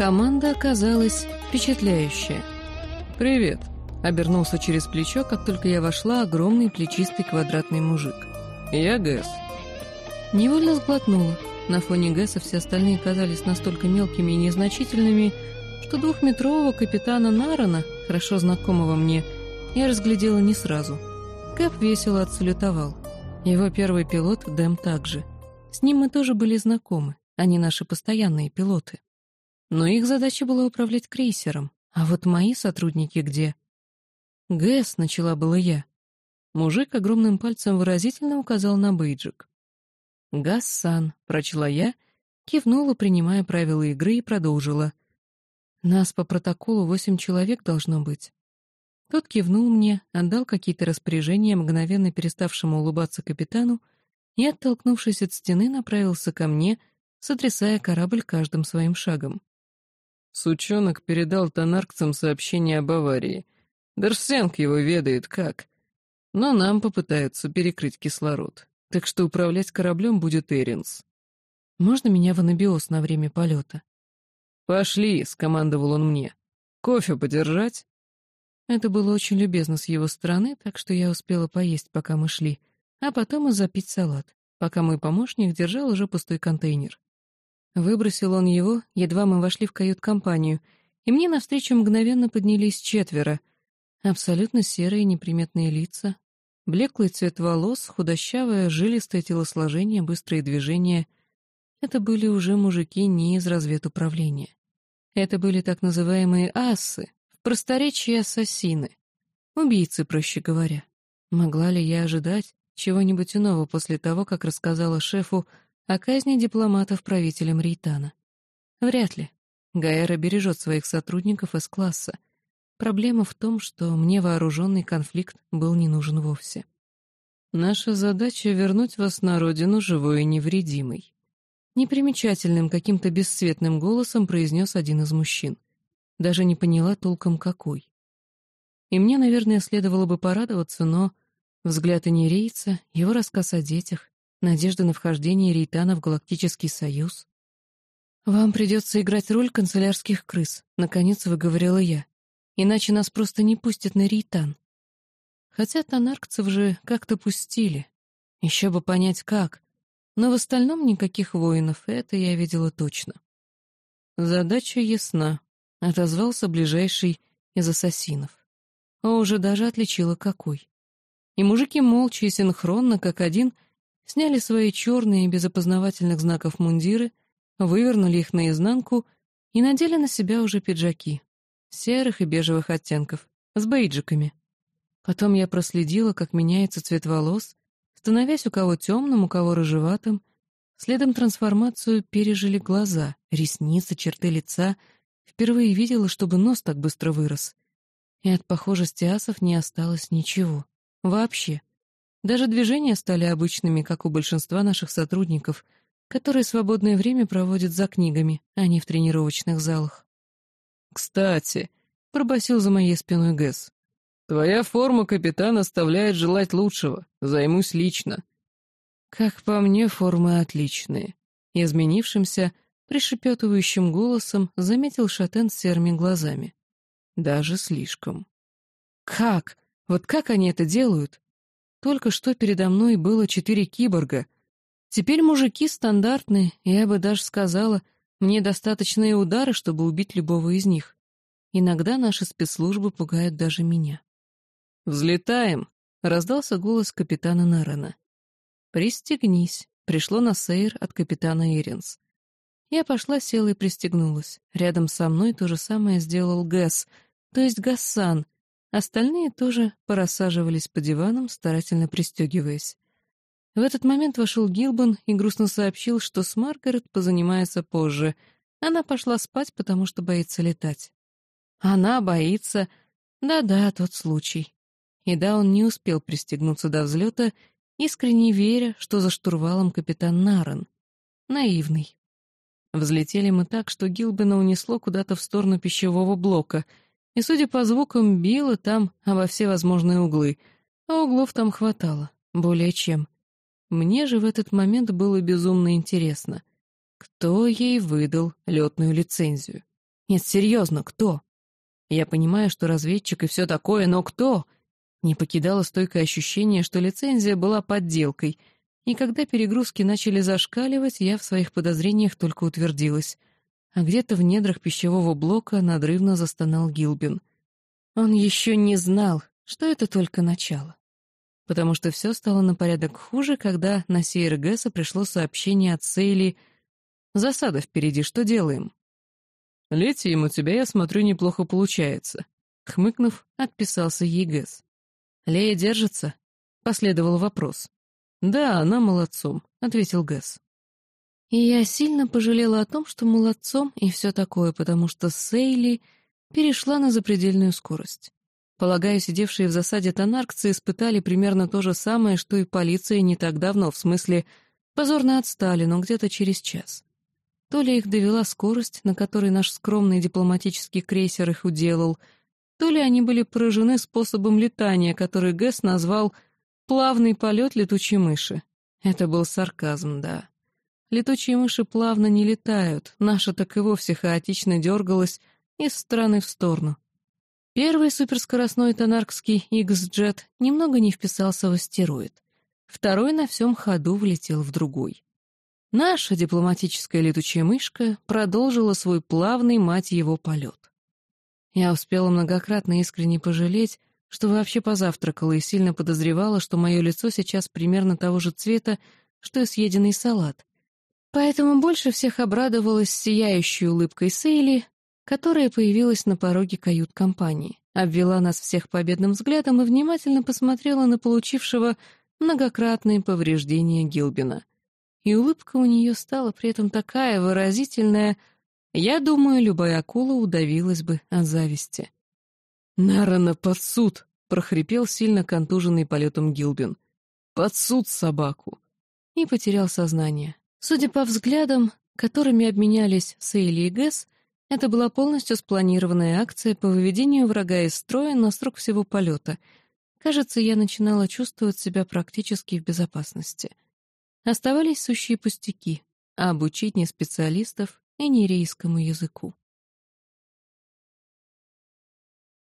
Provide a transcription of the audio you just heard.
Команда оказалась впечатляющая. «Привет!» — обернулся через плечо, как только я вошла огромный плечистый квадратный мужик. «Я Гэс». Невольно сглотнула. На фоне Гэса все остальные казались настолько мелкими и незначительными, что двухметрового капитана Нарана, хорошо знакомого мне, я разглядела не сразу. Кэп весело отсалютовал. Его первый пилот Дэм также. С ним мы тоже были знакомы, они наши постоянные пилоты. Но их задача была управлять крейсером. А вот мои сотрудники где? «Гэс», — начала было я. Мужик огромным пальцем выразительно указал на бейджик. «Гассан», — прочла я, кивнула, принимая правила игры, и продолжила. «Нас по протоколу восемь человек должно быть». Тот кивнул мне, отдал какие-то распоряжения мгновенно переставшему улыбаться капитану и, оттолкнувшись от стены, направился ко мне, сотрясая корабль каждым своим шагом. Сучонок передал тонаркцам сообщение об аварии. Дерсенк его ведает как. Но нам попытаются перекрыть кислород. Так что управлять кораблем будет Эринс. «Можно меня в анабиоз на время полета?» «Пошли», — скомандовал он мне. «Кофе подержать?» Это было очень любезно с его стороны, так что я успела поесть, пока мы шли, а потом и запить салат, пока мой помощник держал уже пустой контейнер. Выбросил он его, едва мы вошли в кают-компанию, и мне навстречу мгновенно поднялись четверо. Абсолютно серые неприметные лица, блеклый цвет волос, худощавое, жилистое телосложение, быстрые движения. Это были уже мужики не из разведуправления. Это были так называемые ассы, в просторечии ассасины. Убийцы, проще говоря. Могла ли я ожидать чего-нибудь иного после того, как рассказала шефу о казни дипломатов правителем Рейтана. Вряд ли. Гаэра бережет своих сотрудников из класса. Проблема в том, что мне вооруженный конфликт был не нужен вовсе. Наша задача — вернуть вас на родину живой и невредимой. Непримечательным каким-то бесцветным голосом произнес один из мужчин. Даже не поняла толком какой. И мне, наверное, следовало бы порадоваться, но взгляд инерейца, его рассказ о детях, Надежда на вхождение Рейтана в Галактический Союз. «Вам придется играть роль канцелярских крыс», — наконец выговорила я. «Иначе нас просто не пустят на Рейтан». Хотя тонаркцев же как-то пустили. Еще бы понять, как. Но в остальном никаких воинов, это я видела точно. «Задача ясна», — отозвался ближайший из ассасинов. А уже даже отличила какой. И мужики молча и синхронно, как один — сняли свои черные, без опознавательных знаков мундиры, вывернули их наизнанку и надели на себя уже пиджаки, серых и бежевых оттенков, с бейджиками. Потом я проследила, как меняется цвет волос, становясь у кого темным, у кого рыжеватым. Следом трансформацию пережили глаза, ресницы, черты лица. Впервые видела, чтобы нос так быстро вырос. И от похожести асов не осталось ничего. Вообще. Даже движения стали обычными, как у большинства наших сотрудников, которые свободное время проводят за книгами, а не в тренировочных залах. «Кстати», — пробасил за моей спиной Гэс, — «твоя форма, капитан, оставляет желать лучшего. Займусь лично». Как по мне, формы отличные. Изменившимся, пришепетывающим голосом заметил Шатен с серыми глазами. Даже слишком. Как? Вот как они это делают? Только что передо мной было четыре киборга. Теперь мужики стандартные, я бы даже сказала, мне достаточные удары, чтобы убить любого из них. Иногда наши спецслужбы пугают даже меня. «Взлетаем!» — раздался голос капитана Нарена. «Пристегнись!» — пришло на сейр от капитана Иринс. Я пошла, села и пристегнулась. Рядом со мной то же самое сделал Гэс, то есть Гассан, Остальные тоже порассаживались по диванам, старательно пристегиваясь. В этот момент вошел Гилбан и грустно сообщил, что с Маргарет позанимается позже. Она пошла спать, потому что боится летать. Она боится... Да-да, тот случай. И да, он не успел пристегнуться до взлета, искренне веря, что за штурвалом капитан Нарен. Наивный. Взлетели мы так, что Гилбена унесло куда-то в сторону пищевого блока — и, судя по звукам, било там обо все возможные углы, а углов там хватало, более чем. Мне же в этот момент было безумно интересно, кто ей выдал летную лицензию. Нет, серьезно, кто? Я понимаю, что разведчик и все такое, но кто? Не покидало стойкое ощущение, что лицензия была подделкой, и когда перегрузки начали зашкаливать, я в своих подозрениях только утвердилась. А где-то в недрах пищевого блока надрывно застонал Гилбин. Он еще не знал, что это только начало. Потому что все стало на порядок хуже, когда на СРГСа пришло сообщение от Сейли «Засада впереди, что делаем?» «Летим, у тебя, я смотрю, неплохо получается», — хмыкнув, отписался ей. «Лея держится?» — последовал вопрос. «Да, она молодцом», — ответил Гэс. И я сильно пожалела о том, что молодцом и все такое, потому что Сейли перешла на запредельную скорость. Полагаю, сидевшие в засаде тонаркцы испытали примерно то же самое, что и полиция не так давно, в смысле, позорно отстали, но где-то через час. То ли их довела скорость, на которой наш скромный дипломатический крейсер их уделал, то ли они были поражены способом летания, который Гэс назвал «плавный полет летучей мыши». Это был сарказм, да. Летучие мыши плавно не летают, наша так и вовсе хаотично дергалась из стороны в сторону. Первый суперскоростной тонаркский X-Jet немного не вписался в астероид. Второй на всем ходу влетел в другой. Наша дипломатическая летучая мышка продолжила свой плавный, мать его, полет. Я успела многократно искренне пожалеть, что вообще позавтракала и сильно подозревала, что мое лицо сейчас примерно того же цвета, что и съеденный салат. Поэтому больше всех обрадовалась сияющей улыбкой Сейли, которая появилась на пороге кают-компании, обвела нас всех победным взглядом и внимательно посмотрела на получившего многократные повреждения Гилбина и улыбка у нее стала при этом такая выразительная, я думаю, любая акула удавилась бы от зависти. «Нарана под суд!» — прохрипел сильно контуженный полетом Гилбин. «Под суд собаку!» И потерял сознание. Судя по взглядам, которыми обменялись Сейли и Гэс, это была полностью спланированная акция по выведению врага из строя на срок всего полета. Кажется, я начинала чувствовать себя практически в безопасности. Оставались сущие пустяки, а обучить не специалистов и нерейскому языку.